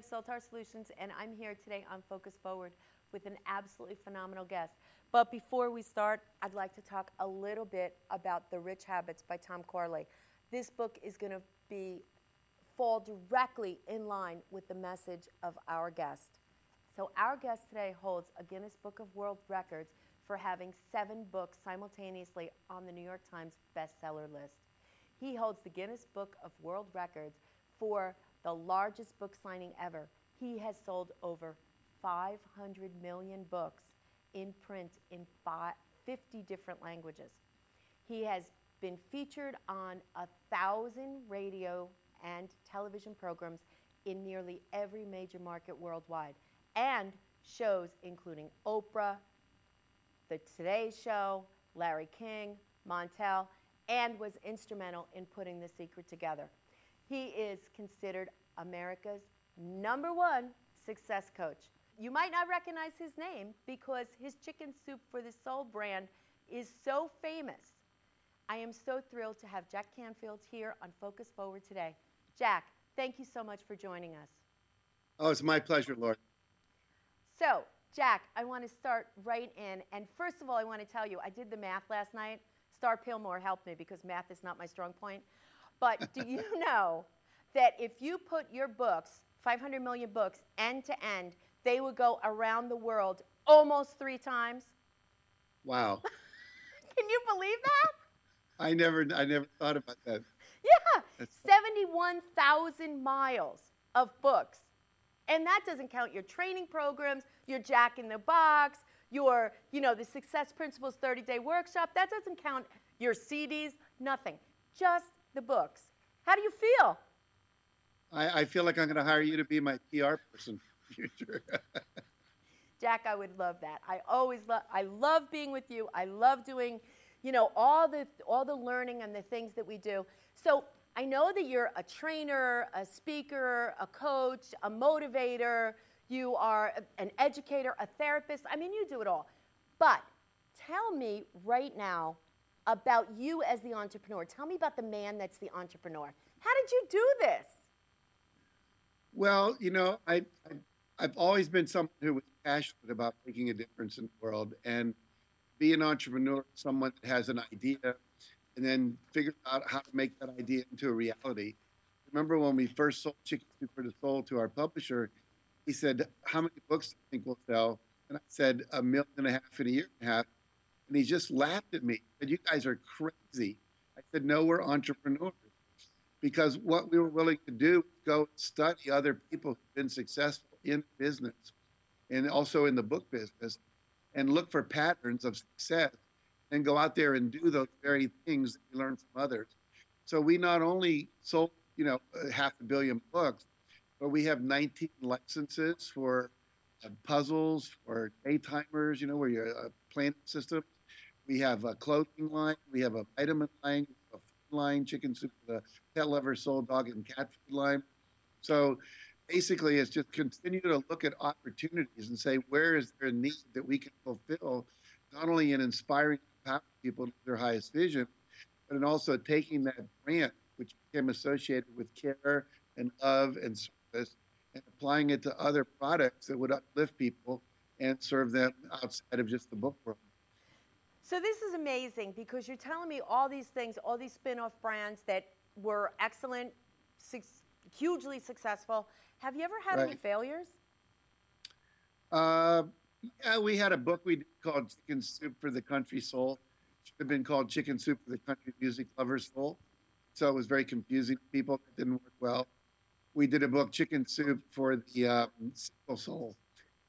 Of Soltar Solutions, and I'm here today on Focus Forward with an absolutely phenomenal guest. But before we start, I'd like to talk a little bit about The Rich Habits by Tom Corley. This book is going to be fall directly in line with the message of our guest. So our guest today holds a Guinness Book of World Records for having seven books simultaneously on the New York Times bestseller list. He holds the Guinness Book of World Records for the largest book signing ever. He has sold over 500 million books in print in 50 different languages. He has been featured on a thousand radio and television programs in nearly every major market worldwide and shows including Oprah, The Today Show, Larry King, Montel, and was instrumental in putting The Secret together. He is considered America's number one success coach. You might not recognize his name because his chicken soup for the soul brand is so famous. I am so thrilled to have Jack Canfield here on Focus Forward today. Jack, thank you so much for joining us. Oh, it's my pleasure, Laura. So, Jack, I want to start right in. And first of all, I want to tell you, I did the math last night. Star Pillmore helped me because math is not my strong point. But do you know that if you put your books, 500 million books, end to end, they would go around the world almost three times? Wow. Can you believe that? I never, I never thought about that. Yeah, 71,000 miles of books. And that doesn't count your training programs, your Jack in the Box, your, you know, the Success Principles 30 day workshop. That doesn't count your CDs, nothing. Just the books. How do you feel? I, I feel like I'm going to hire you to be my PR person the future. Jack, I would love that. I always love, I love being with you. I love doing, you know, all the, all the learning and the things that we do. So I know that you're a trainer, a speaker, a coach, a motivator. You are an educator, a therapist. I mean, you do it all. But tell me right now about you as the entrepreneur. Tell me about the man that's the entrepreneur. How did you do this? Well, you know, I, I have always been someone who was passionate about making a difference in the world, and be an entrepreneur, someone that has an idea, and then figure out how to make that idea into a reality. Remember when we first sold Chicken Soup for the Soul to our publisher? He said, "How many books do you think we'll sell?" And I said, "A million and a half in a year and a half." And he just laughed at me. Said, "You guys are crazy." I said, "No, we're entrepreneurs." Because what we were willing to do was go study other people who've been successful in business and also in the book business and look for patterns of success and go out there and do those very things that we learn from others. So we not only sold, you know, half a billion books, but we have 19 licenses for uh, puzzles, for daytimers, you know, where you're a planning system. We have a clothing line. We have a vitamin line, a food line, chicken soup, the pet lover, soul dog, and cat food line. So basically, it's just continue to look at opportunities and say, where is there a need that we can fulfill, not only in inspiring people to their highest vision, but in also taking that brand, which became associated with care and love and service, and applying it to other products that would uplift people and serve them outside of just the book world. So this is amazing because you're telling me all these things, all these spin-off brands that were excellent, su- hugely successful. Have you ever had Right. any failures? Uh, yeah, we had a book we did called Chicken Soup for the Country Soul. It Should have been called Chicken Soup for the Country Music Lover's Soul. So it was very confusing to people. It didn't work well. We did a book, Chicken Soup for the um, Single Soul.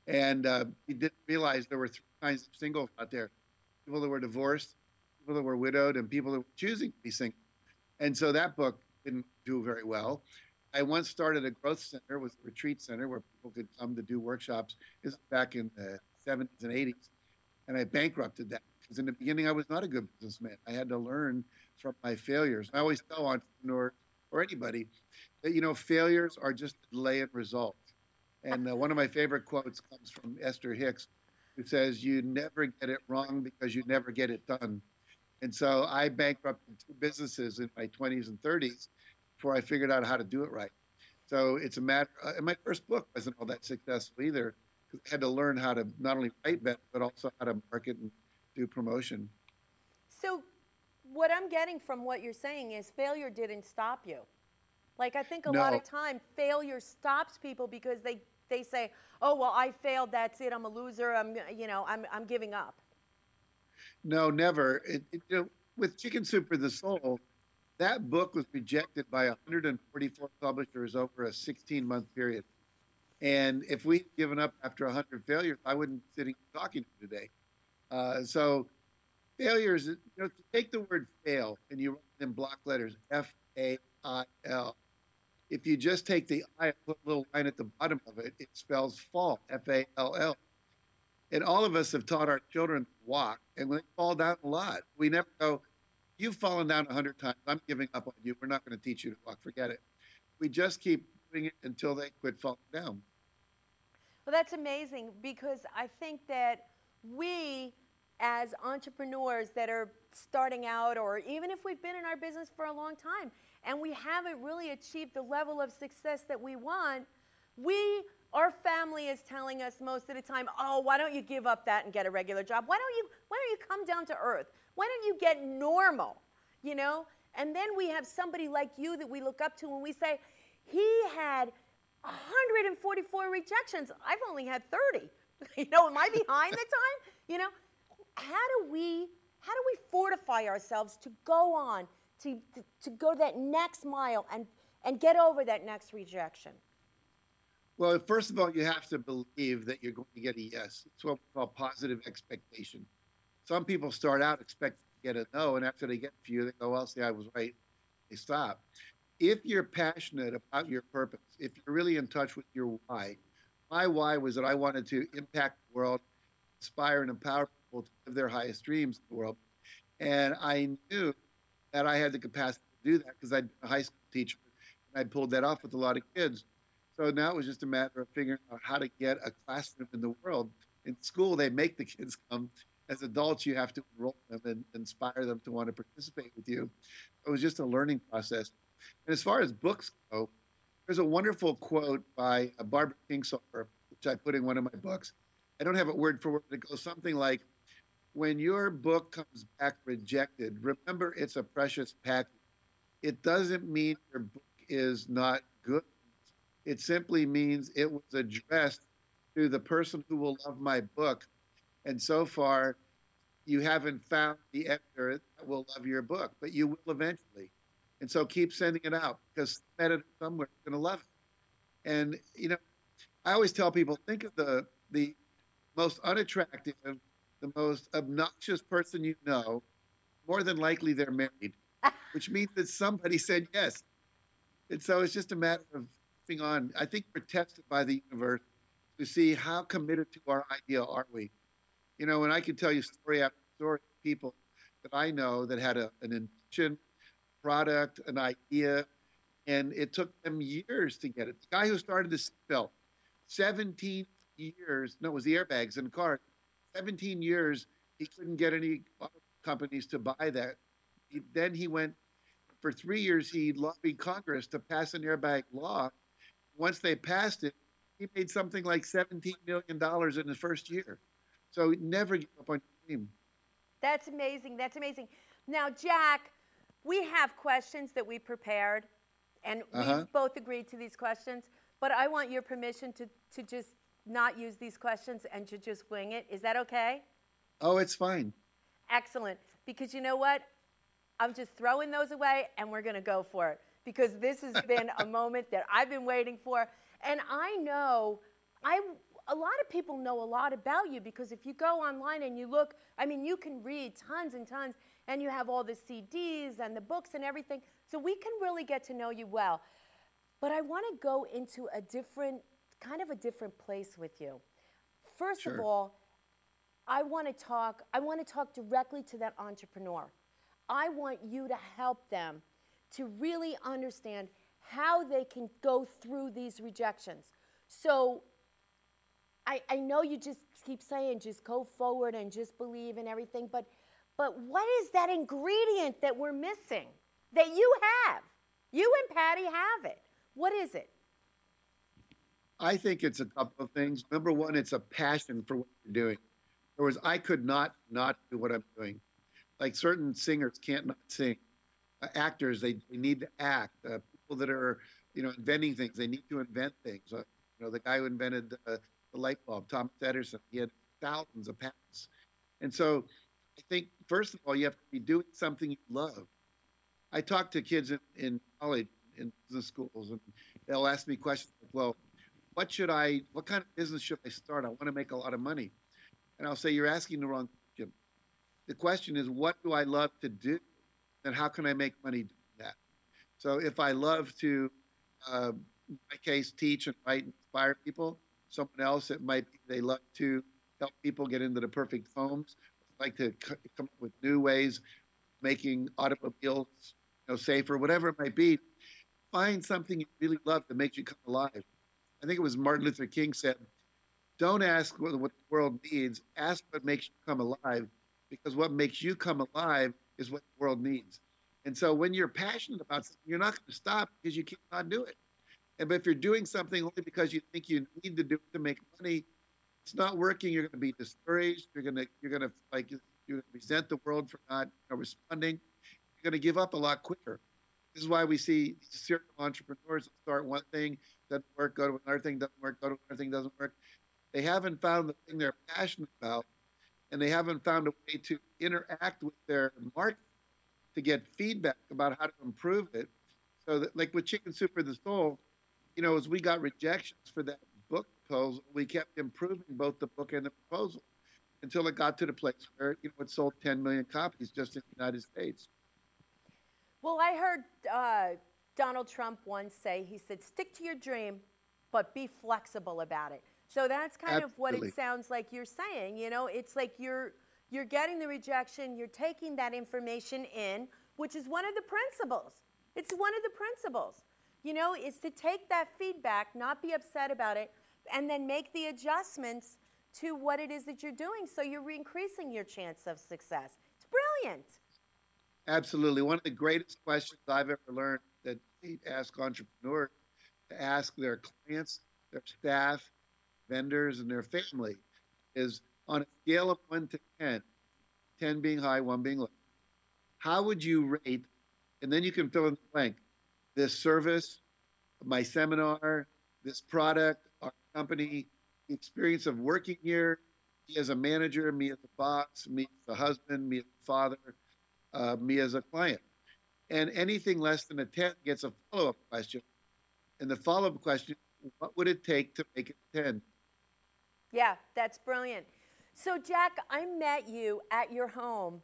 And uh, we didn't realize there were three kinds of singles out there people that were divorced, people that were widowed, and people that were choosing to be single. And so that book didn't do very well. I once started a growth center, was a retreat center where people could come to do workshops. This was back in the 70s and 80s. And I bankrupted that because in the beginning I was not a good businessman. I had to learn from my failures. I always tell entrepreneurs or anybody that, you know, failures are just a delay results. And uh, one of my favorite quotes comes from Esther Hicks, who says, You never get it wrong because you never get it done. And so I bankrupted two businesses in my 20s and 30s before I figured out how to do it right. So it's a matter. Uh, and my first book wasn't all that successful either because I had to learn how to not only write better but also how to market and do promotion. So, what I'm getting from what you're saying is failure didn't stop you. Like I think a no. lot of time failure stops people because they they say, "Oh well, I failed. That's it. I'm a loser. I'm you know I'm I'm giving up." No, never. It, it, you know, with Chicken Soup for the Soul, that book was rejected by 144 publishers over a 16 month period. And if we'd given up after 100 failures, I wouldn't be sitting talking to you today. Uh, so, failures, you know, take the word fail and you write in block letters F A I L, if you just take the I and put a little line at the bottom of it, it spells fall, F A L L. And all of us have taught our children to walk, and they fall down a lot. We never go, You've fallen down a hundred times. I'm giving up on you. We're not going to teach you to walk. Forget it. We just keep doing it until they quit falling down. Well, that's amazing because I think that we, as entrepreneurs that are starting out, or even if we've been in our business for a long time and we haven't really achieved the level of success that we want, we our family is telling us most of the time, "Oh, why don't you give up that and get a regular job? Why don't you why don't you come down to earth? Why don't you get normal?" You know? And then we have somebody like you that we look up to and we say, "He had 144 rejections. I've only had 30." you know, am I behind the time? You know, how do we how do we fortify ourselves to go on to, to, to go that next mile and and get over that next rejection? Well, first of all, you have to believe that you're going to get a yes. It's what we call positive expectation. Some people start out expecting to get a no, and after they get a few, they go, well, see, I was right. They stop. If you're passionate about your purpose, if you're really in touch with your why, my why was that I wanted to impact the world, inspire and empower people to live their highest dreams in the world. And I knew that I had the capacity to do that because I'd been a high school teacher and I pulled that off with a lot of kids. So now it was just a matter of figuring out how to get a classroom in the world. In school, they make the kids come. As adults, you have to enroll them and inspire them to want to participate with you. It was just a learning process. And as far as books go, there's a wonderful quote by uh, Barbara Kingsolver, which I put in one of my books. I don't have it word for word, but it goes something like, when your book comes back rejected, remember it's a precious package. It doesn't mean your book is not good it simply means it was addressed to the person who will love my book. And so far, you haven't found the editor that will love your book, but you will eventually. And so keep sending it out because some editor somewhere is going to love it. And, you know, I always tell people think of the, the most unattractive, the most obnoxious person you know, more than likely they're married, which means that somebody said yes. And so it's just a matter of moving on. I think we're tested by the universe to see how committed to our idea are we. You know, and I can tell you story after story of people that I know that had a, an invention, product, an idea, and it took them years to get it. The guy who started the seatbelt, 17 years, no, it was the airbags in the car, 17 years, he couldn't get any companies to buy that. He, then he went, for three years, he lobbied Congress to pass an airbag law once they passed it, he made something like $17 million in his first year. So never give up on your dream. That's amazing. That's amazing. Now, Jack, we have questions that we prepared, and uh-huh. we've both agreed to these questions, but I want your permission to, to just not use these questions and to just wing it. Is that okay? Oh, it's fine. Excellent. Because you know what? I'm just throwing those away and we're going to go for it because this has been a moment that I've been waiting for. And I know, I, a lot of people know a lot about you because if you go online and you look, I mean, you can read tons and tons, and you have all the CDs and the books and everything. So we can really get to know you well. But I want to go into a different, kind of a different place with you. First sure. of all, I want to talk, I want to talk directly to that entrepreneur. I want you to help them to really understand how they can go through these rejections. So I, I know you just keep saying just go forward and just believe in everything, but but what is that ingredient that we're missing that you have? You and Patty have it. What is it? I think it's a couple of things. Number one, it's a passion for what you're doing. In other words, I could not not do what I'm doing. Like certain singers can't not sing. Uh, actors, they, they need to act. Uh, people that are, you know, inventing things, they need to invent things. Uh, you know, the guy who invented the, the light bulb, Thomas Edison, he had thousands of patents. And so I think, first of all, you have to be doing something you love. I talk to kids in, in college, in business schools, and they'll ask me questions like, well, what should I, what kind of business should I start? I want to make a lot of money. And I'll say, you're asking the wrong question. The question is, what do I love to do? And how can I make money doing that? So if I love to, uh, in my case, teach and write and inspire people, someone else, it might be they love to help people get into the perfect homes, like to c- come up with new ways making automobiles you know, safer, whatever it might be. Find something you really love that makes you come alive. I think it was Martin Luther King said, don't ask what, what the world needs, ask what makes you come alive, because what makes you come alive is what the world needs. And so when you're passionate about something, you're not going to stop because you cannot do it. And but if you're doing something only because you think you need to do it to make money, it's not working. You're going to be discouraged. You're going to you're going to like to resent the world for not you know, responding. You're going to give up a lot quicker. This is why we see serial entrepreneurs start one thing, doesn't work, go to another thing, doesn't work, go to another thing, doesn't work. They haven't found the thing they're passionate about, and they haven't found a way to interact with their market to get feedback about how to improve it. So that, like with Chicken Soup for the Soul, you know, as we got rejections for that book proposal, we kept improving both the book and the proposal until it got to the place where you know it sold 10 million copies just in the United States. Well, I heard uh, Donald Trump once say, he said, stick to your dream, but be flexible about it. So that's kind Absolutely. of what it sounds like you're saying. You know, it's like you're you're getting the rejection, you're taking that information in, which is one of the principles. It's one of the principles. You know, is to take that feedback, not be upset about it, and then make the adjustments to what it is that you're doing so you're increasing your chance of success. It's brilliant. Absolutely. One of the greatest questions I've ever learned that we ask entrepreneurs to ask their clients, their staff, vendors, and their family is on a scale of one to 10, 10 being high, one being low, how would you rate? And then you can fill in the blank this service, my seminar, this product, our company, the experience of working here, me as a manager, me as a boss, me as a husband, me as a father, uh, me as a client. And anything less than a 10 gets a follow up question. And the follow up question, what would it take to make it 10? Yeah, that's brilliant. So, Jack, I met you at your home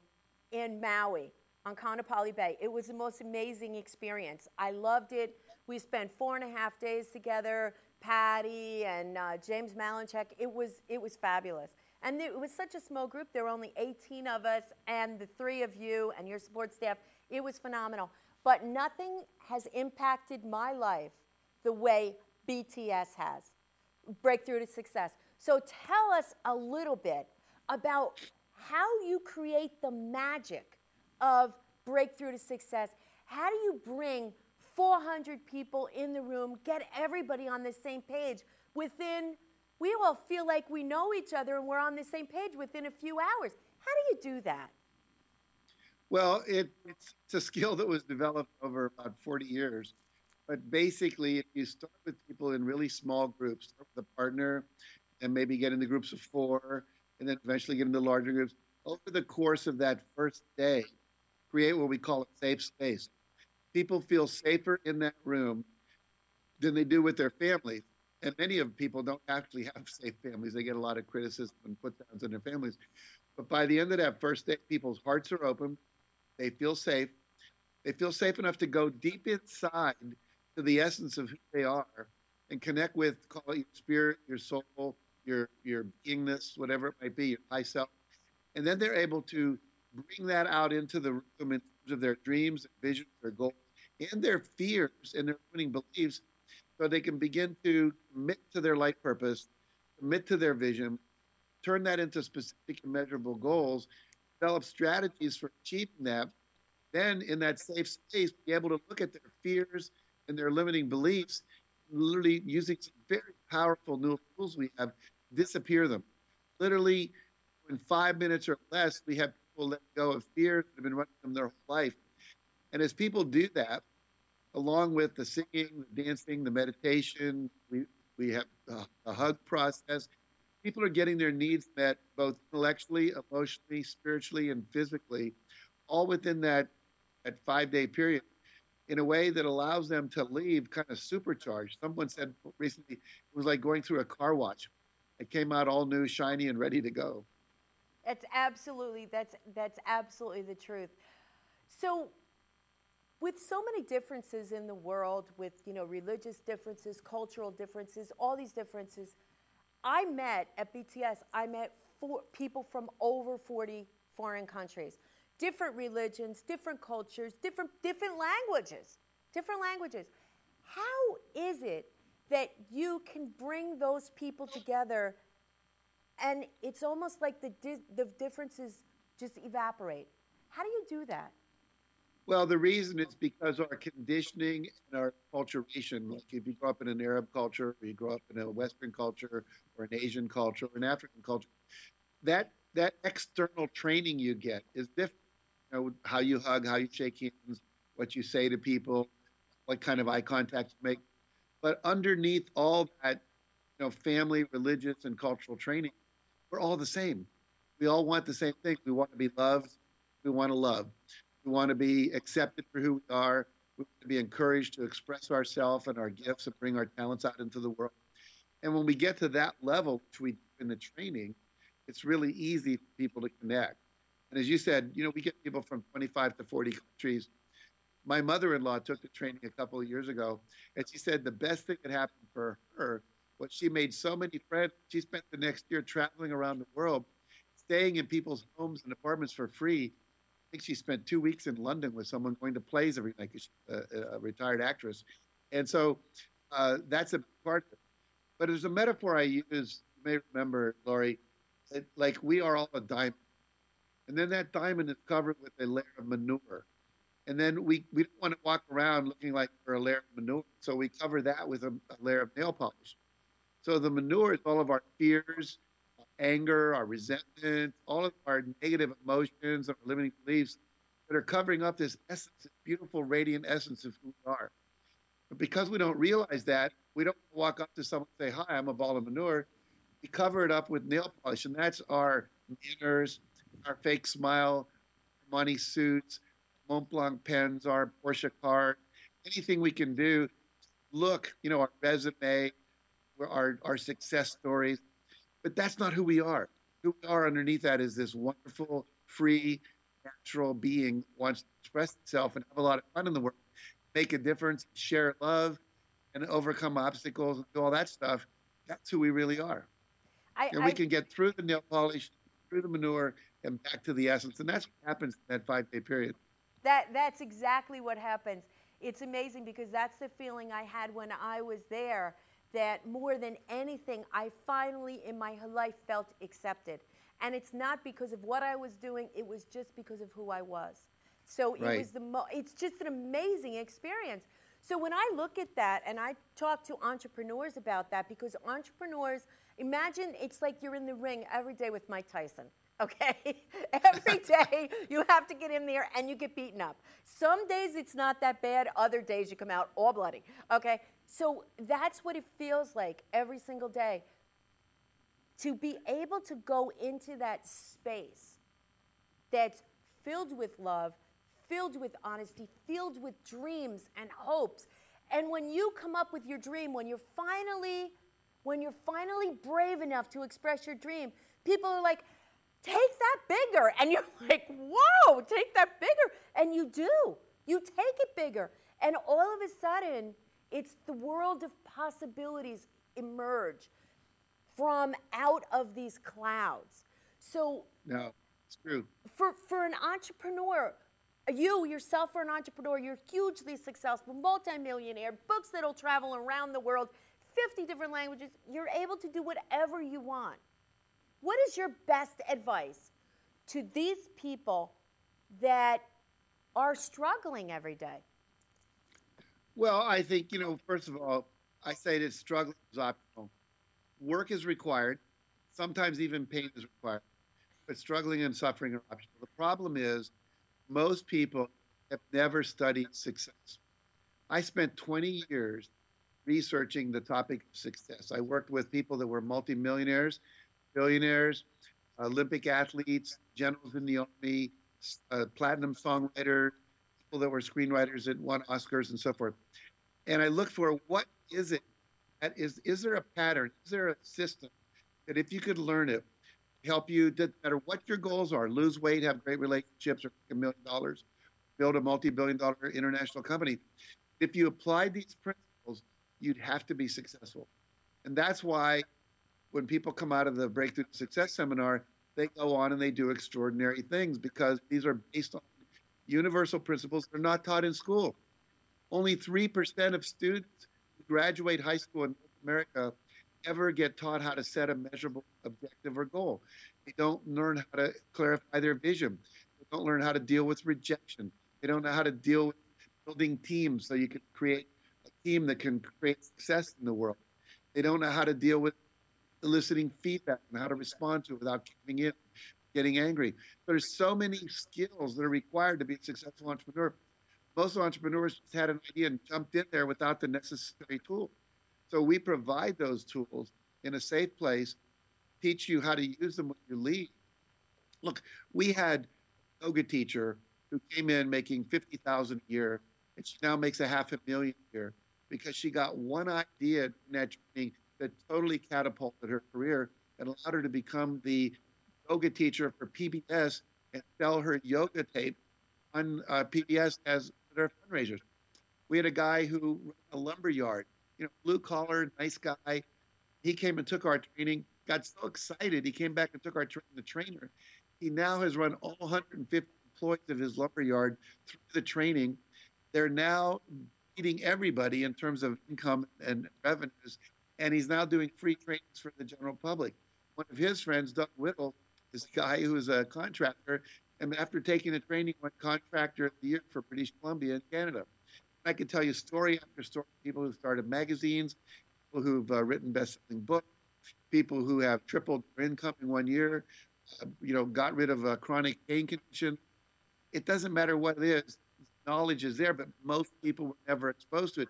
in Maui on Kaanapali Bay. It was the most amazing experience. I loved it. We spent four and a half days together. Patty and uh, James Malinchak. It was it was fabulous, and it was such a small group. There were only 18 of us, and the three of you and your support staff. It was phenomenal. But nothing has impacted my life the way BTS has. Breakthrough to Success. So tell us a little bit about how you create the magic of Breakthrough to Success. How do you bring 400 people in the room, get everybody on the same page within, we all feel like we know each other and we're on the same page within a few hours. How do you do that? Well, it, it's, it's a skill that was developed over about 40 years. But basically, if you start with people in really small groups, start with a partner, and maybe get into groups of four, and then eventually get into larger groups, over the course of that first day, create what we call a safe space. People feel safer in that room than they do with their families. And many of people don't actually have safe families. They get a lot of criticism and put downs in their families. But by the end of that first day, people's hearts are open. They feel safe. They feel safe enough to go deep inside to the essence of who they are and connect with, call it your spirit, your soul, your your beingness, whatever it might be, your high self. And then they're able to bring that out into the room in terms of their dreams, visions, their goals, and their fears and their limiting beliefs, so they can begin to commit to their life purpose, commit to their vision, turn that into specific and measurable goals, develop strategies for achieving that. Then, in that safe space, be able to look at their fears and their limiting beliefs, literally using some very powerful new tools we have, disappear them. Literally, in five minutes or less, we have people let go of fears that have been running them their whole life. And as people do that, along with the singing, the dancing, the meditation, we, we have a hug process. People are getting their needs met both intellectually, emotionally, spiritually, and physically, all within that, that five day period in a way that allows them to leave kind of supercharged. Someone said recently it was like going through a car wash. It came out all new, shiny, and ready to go. That's absolutely that's that's absolutely the truth. So with so many differences in the world with you know religious differences cultural differences all these differences i met at bts i met four, people from over 40 foreign countries. Different religions different cultures different different languages different languages. How is it that you can bring those people together and it's almost like the, the differences just evaporate? How do you do that well, the reason is oh. because our conditioning and our culturation, like if you grow up in an Arab culture, or you grow up in a Western culture, or an Asian culture, or an African culture, that that external training you get is different. You know, how you hug, how you shake hands, what you say to people, what kind of eye contact you make. But underneath all that, you know, family, religious, and cultural training, we're all the same. We all want the same thing. We want to be loved. We want to love. We want to be accepted for who we are. We want to be encouraged to express ourselves and our gifts and bring our talents out into the world. And when we get to that level, which we do in the training, it's really easy for people to connect. And as you said, you know, we get people from 25 to 40 countries. My mother-in-law took the training a couple of years ago, and she said the best thing that happened for her was she made so many friends. She spent the next year traveling around the world, staying in people's homes and apartments for free think she spent two weeks in London with someone going to plays every night. A, a retired actress, and so uh, that's a part of it. But there's a metaphor I use, you may remember, Laurie, like we are all a diamond, and then that diamond is covered with a layer of manure, and then we we don't want to walk around looking like we're a layer of manure, so we cover that with a, a layer of nail polish. So the manure is all of our fears, anger, our resentment, all of our negative emotions, our limiting beliefs that are covering up this essence, this beautiful, radiant essence of who we are. But because we don't realize that, we don't walk up to someone and say, Hi, I'm a ball of manure. We cover it up with nail polish, and that's our manners, our fake smile, money suits, Montblanc pens, our Porsche car, anything we can do. Look, you know, our resume, our, our success stories, but that's not who we are. Who we are underneath that is this wonderful, free, natural being wants to express itself and have a lot of fun in the world, make a difference, share love, and overcome obstacles and do all that stuff. That's who we really are. I, and we I, can get through the nail polish, through the manure, and back to the essence. And that's what happens in that five day period. That, that's exactly what happens. It's amazing because that's the feeling I had when I was there that more than anything, I finally in my life felt accepted. And it's not because of what I was doing, it was just because of who I was. So right. it was the mo- it's just an amazing experience. So when I look at that and I talk to entrepreneurs about that because entrepreneurs imagine it's like you're in the ring every day with Mike Tyson. Okay? every day you have to get in there and you get beaten up. Some days it's not that bad, other days you come out all bloody. Okay? So that's what it feels like every single day. To be able to go into that space that's filled with love, filled with honesty, filled with dreams and hopes. And when you come up with your dream, when you're finally when you're finally brave enough to express your dream, people are like, take that bigger. And you're like, whoa, take that bigger. And you do. You take it bigger. And all of a sudden, it's the world of possibilities emerge from out of these clouds. So no, it's true. For for an entrepreneur, you yourself are an entrepreneur, you're hugely successful, multimillionaire, books that'll travel around the world, 50 different languages, you're able to do whatever you want. What is your best advice to these people that are struggling every day? Well, I think, you know, first of all, I say that struggle is optional. work is required, sometimes even pain is required, but struggling and suffering are optional. The problem is most people have never studied success. I spent 20 years researching the topic of success. I worked with people that were multimillionaires, billionaires, Olympic athletes, generals in the army, uh, platinum songwriters, people that were screenwriters that won Oscars and so forth. And I look for what is it that is, is there a pattern? Is there a system that if you could learn it, help you, no matter what your goals are, lose weight, have great relationships, or make a million dollars, build a multi-billion dollar international company. If you applied these principles, you'd have to be successful. And that's why when people come out of the Breakthrough Success Seminar, they go on and they do extraordinary things because these are based on universal principles they're not taught in school. Only 3% of students who graduate high school in North America ever get taught how to set a measurable objective or goal. They don't learn how to clarify their vision. They don't learn how to deal with rejection. They don't know how to deal with building teams so you can create a team that can create success in the world. They don't know how to deal with eliciting feedback and how to respond to it without giving in, getting angry. There's so many skills that are required to be a successful entrepreneur. Most entrepreneurs just had an idea and jumped in there without the necessary tools. So we provide those tools in a safe place, teach you how to use them when you leave. Look, we had a yoga teacher who came in making 50,000 a year and she now makes a half a million a year because she got one idea in that training that totally catapulted her career and allowed her to become the yoga teacher for PBS and sell her yoga tape on uh, PBS as their fundraisers. We had a guy who a lumber yard, you know, blue collar, nice guy. He came and took our training, got so excited. He came back and took our training, the trainer. He now has run all 150 employees of his lumber yard through the training. They're now beating everybody in terms of income and revenues and he's now doing free trainings for the general public. One of his friends, Doug Whittle, is a guy who is a contractor, and after taking the training, went contractor of the year for British Columbia in Canada. I could tell you story after story. People who started magazines, people who've uh, written best-selling books, people who have tripled their income in one year, uh, you know, got rid of a chronic pain condition. It doesn't matter what it is. Knowledge is there, but most people were never exposed to it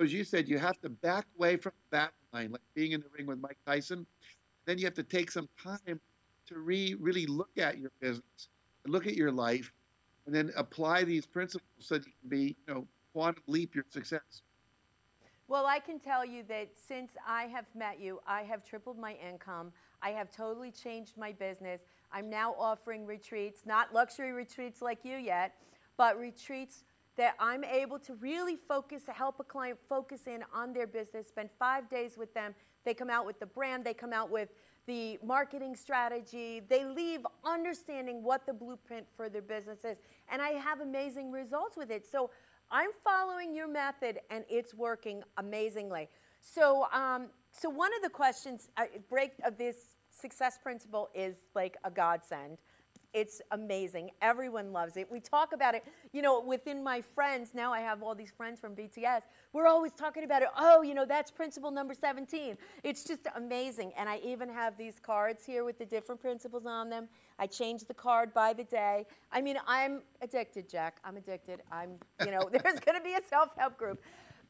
as you said, you have to back away from the bat line, like being in the ring with Mike Tyson. Then you have to take some time to re, really look at your business, look at your life, and then apply these principles so that you can be, you know, quantum leap your success. Well, I can tell you that since I have met you, I have tripled my income. I have totally changed my business. I'm now offering retreats, not luxury retreats like you yet, but retreats that I'm able to really focus, help a client focus in on their business, spend five days with them. They come out with the brand, they come out with the marketing strategy. They leave understanding what the blueprint for their business is. And I have amazing results with it. So I'm following your method and it's working amazingly. So, um, so one of the questions, uh, break of this success principle is like a godsend. It's amazing. Everyone loves it. We talk about it, you know, within my friends. Now I have all these friends from BTS. We're always talking about it. Oh, you know, that's principle number 17. It's just amazing. And I even have these cards here with the different principles on them. I change the card by the day. I mean, I'm addicted, Jack. I'm addicted. I'm, you know, there's going to be a self help group.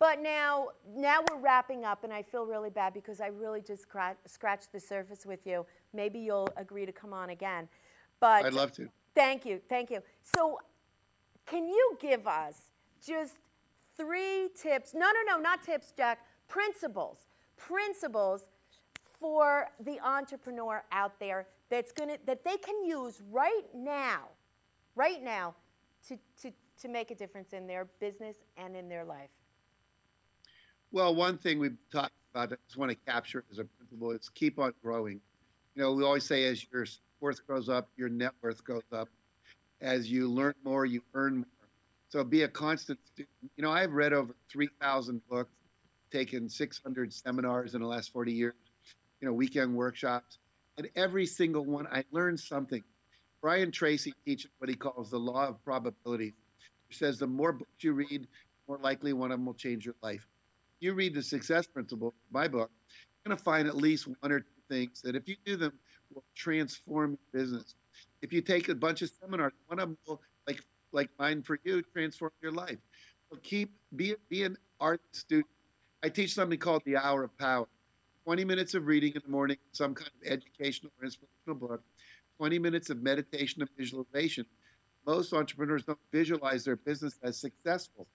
But now, now we're wrapping up, and I feel really bad because I really just scratched the surface with you. Maybe you'll agree to come on again. But I'd love to. Thank you, thank you. So, can you give us just three tips? No, no, no, not tips, Jack. Principles, principles for the entrepreneur out there that's gonna that they can use right now, right now, to to to make a difference in their business and in their life. Well, one thing we've talked about, I just want to capture as a principle, is keep on growing. You know, we always say as you're worth goes up, your net worth goes up. As you learn more, you earn more. So be a constant student. You know, I've read over 3,000 books, taken 600 seminars in the last 40 years, you know, weekend workshops. And every single one, I learned something. Brian Tracy teaches what he calls the law of probability. He says the more books you read, more likely one of them will change your life. You read the success principle, my book, you're going to find at least one or two things that if you do them will transform your business. If you take a bunch of seminars, one of them will, like like mine for you, transform your life. So keep be be an art student. I teach something called the Hour of Power. 20 minutes of reading in the morning, some kind of educational or inspirational book, 20 minutes of meditation and visualization. Most entrepreneurs don't visualize their business as successful.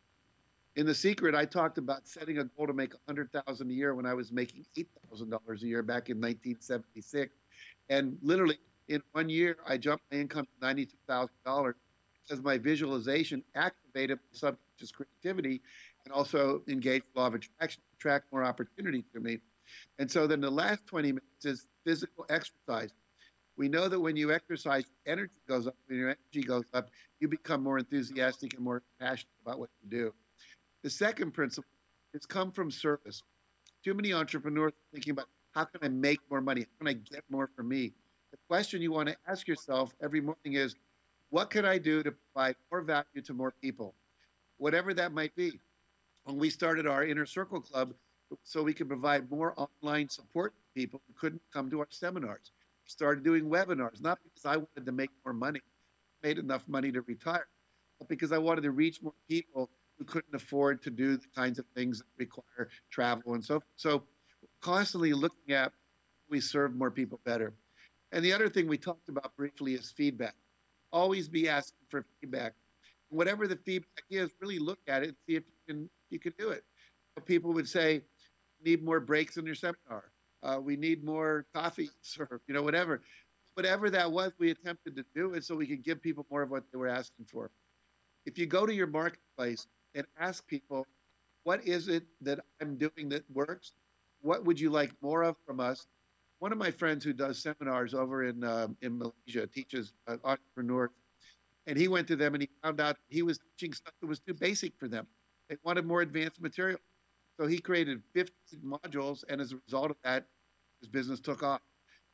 In The Secret, I talked about setting a goal to make 100000 a year when I was making $8,000 a year back in 1976. And literally, in one year, I jumped my income to $92,000 because my visualization activated my subconscious creativity and also engaged law of attraction to attract more opportunity to me. And so then the last 20 minutes is physical exercise. We know that when you exercise, energy goes up. When your energy goes up, you become more enthusiastic and more passionate about what you do. The second principle is come from service. Too many entrepreneurs thinking about how can I make more money? How can I get more for me? The question you want to ask yourself every morning is, what can I do to provide more value to more people? Whatever that might be. When we started our Inner Circle Club, so we could provide more online support to people who couldn't come to our seminars. Started doing webinars, not because I wanted to make more money, made enough money to retire, but because I wanted to reach more people who couldn't afford to do the kinds of things that require travel and so forth. So constantly looking at we serve more people better. And the other thing we talked about briefly is feedback. Always be asking for feedback. Whatever the feedback is, really look at it and see if you can you can do it. People would say, need more breaks in your seminar. Uh, we need more coffees or you know whatever. Whatever that was, we attempted to do it so we could give people more of what they were asking for. If you go to your marketplace and ask people, what is it that I'm doing that works? What would you like more of from us? One of my friends who does seminars over in uh, in Malaysia teaches uh, entrepreneurs, and he went to them and he found out he was teaching stuff that was too basic for them. They wanted more advanced material. So he created 50 modules, and as a result of that, his business took off.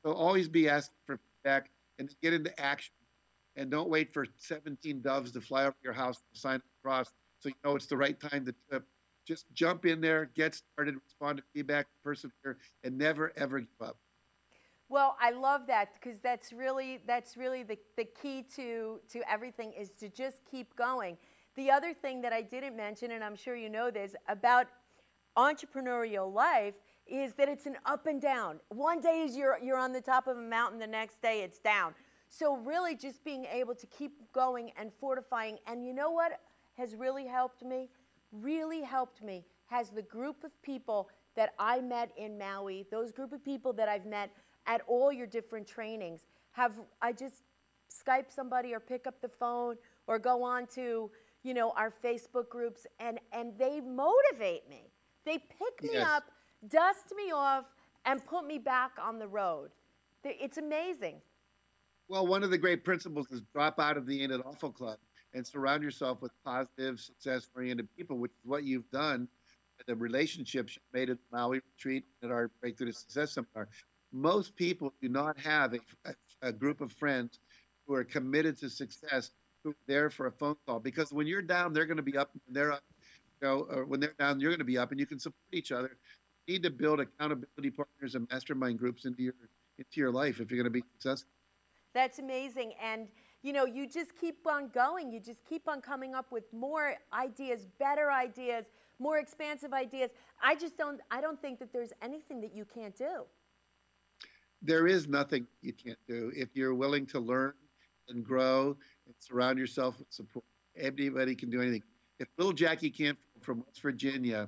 So always be asking for feedback and get into action. And don't wait for 17 doves to fly over your house to sign across so you know it's the right time to. Just jump in there, get started, respond to feedback, persevere, and never ever give up. Well, I love that because that's really that's really the, the key to to everything is to just keep going. The other thing that I didn't mention, and I'm sure you know this, about entrepreneurial life is that it's an up and down. One day is you're, you're on the top of a mountain, the next day it's down. So, really, just being able to keep going and fortifying. And you know what has really helped me? Really helped me has the group of people that I met in Maui, those group of people that I've met at all your different trainings. Have I just Skype somebody or pick up the phone or go on to, you know, our Facebook groups and, and they motivate me they pick me yes. up, dust me off, and put me back on the road. It's amazing. Well, one of the great principles is drop out of the Ain't It Awful Club and surround yourself with positive, success oriented people, which is what you've done the relationships you made at the Maui retreat at our Breakthrough to Success seminar. Most people do not have a, a, group of friends who are committed to success who are there for a phone call because when you're down, they're going to be up, they're up, you know, when they're down, you're going to be up, and you can support each other. You need to build accountability partners and mastermind groups into your into your life if you're going to be successful. That's amazing, and you know, you just keep on going. You just keep on coming up with more ideas, better ideas, more expansive ideas. I just don't. I don't think that there's anything that you can't do. There is nothing you can't do if you're willing to learn and grow and surround yourself with support. Anybody can do anything. If little Jack Canfield from West Virginia,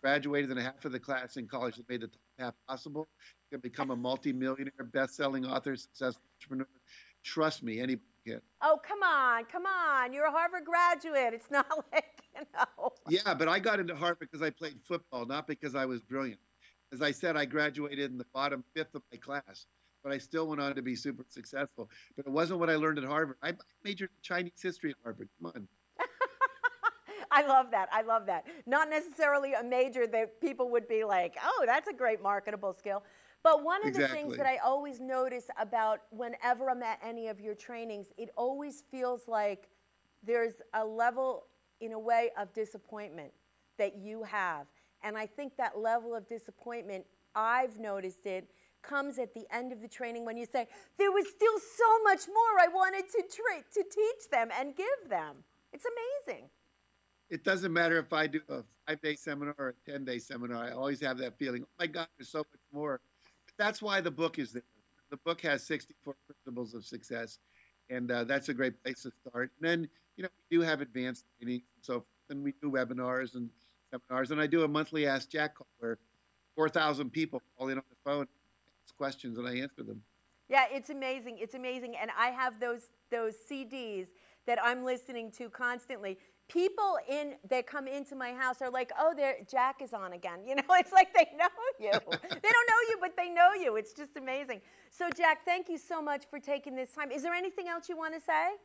graduated in half of the class in college that made the top half possible, can become a multi-millionaire, best-selling author, successful entrepreneur. Trust me, any can. Oh, come on, come on. You're a Harvard graduate. It's not like, you know. Yeah, but I got into Harvard because I played football, not because I was brilliant. As I said, I graduated in the bottom fifth of my class, but I still went on to be super successful. But it wasn't what I learned at Harvard. I majored in Chinese history at Harvard. Come on. I love that. I love that. Not necessarily a major that people would be like, oh, that's a great marketable skill. But one of exactly. the things that I always notice about whenever I'm at any of your trainings, it always feels like there's a level, in a way, of disappointment that you have. And I think that level of disappointment, I've noticed it, comes at the end of the training when you say, There was still so much more I wanted to, tra- to teach them and give them. It's amazing. It doesn't matter if I do a five day seminar or a 10 day seminar, I always have that feeling, oh my God, there's so much more. That's why the book is there. The book has 64 principles of success, and uh, that's a great place to start. And then, you know, we do have advanced training and so forth, and we do webinars and seminars, and I do a monthly Ask Jack call where 4,000 people call in on the phone, ask questions, and I answer them. Yeah, it's amazing. It's amazing, and I have those those CDs that I'm listening to constantly. People in that come into my house are like, "Oh, there, Jack is on again." You know, it's like they know you. they don't know you, but they know you. It's just amazing. So, Jack, thank you so much for taking this time. Is there anything else you want to say?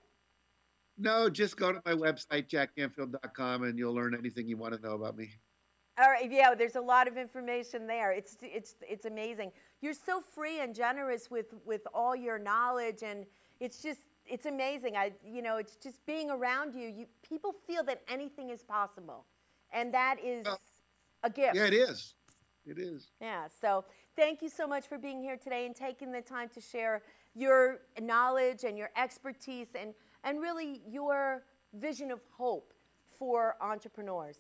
No, just go to my website, jackcanfield.com, and you'll learn anything you want to know about me. All right, yeah, there's a lot of information there. It's it's it's amazing. You're so free and generous with with all your knowledge, and it's just it's amazing. I you know, it's just being around you. You people feel that anything is possible, and that is Well, a gift. Yeah, it is. It is. Yeah, so thank you so much for being here today and taking the time to share your knowledge and your expertise and, and really your vision of hope for entrepreneurs.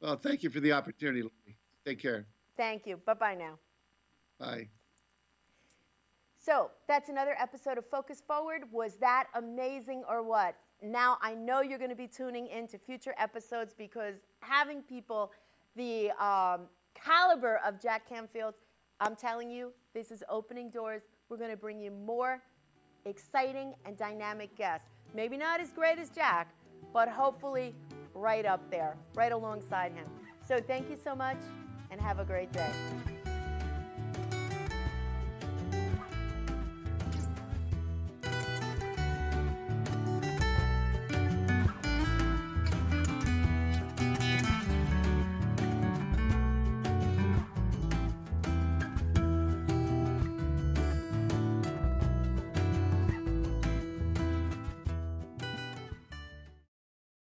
Well, thank you for the opportunity, Take care. Thank you. Bye bye now. Bye. So that's another episode of Focus Forward. Was that amazing or what? Now I know you're going to be tuning into future episodes because having people the um, caliber of Jack Canfield, I'm telling you, this is opening doors. We're going to bring you more exciting and dynamic guests. Maybe not as great as Jack, but hopefully right up there, right alongside him. So thank you so much and have a great day.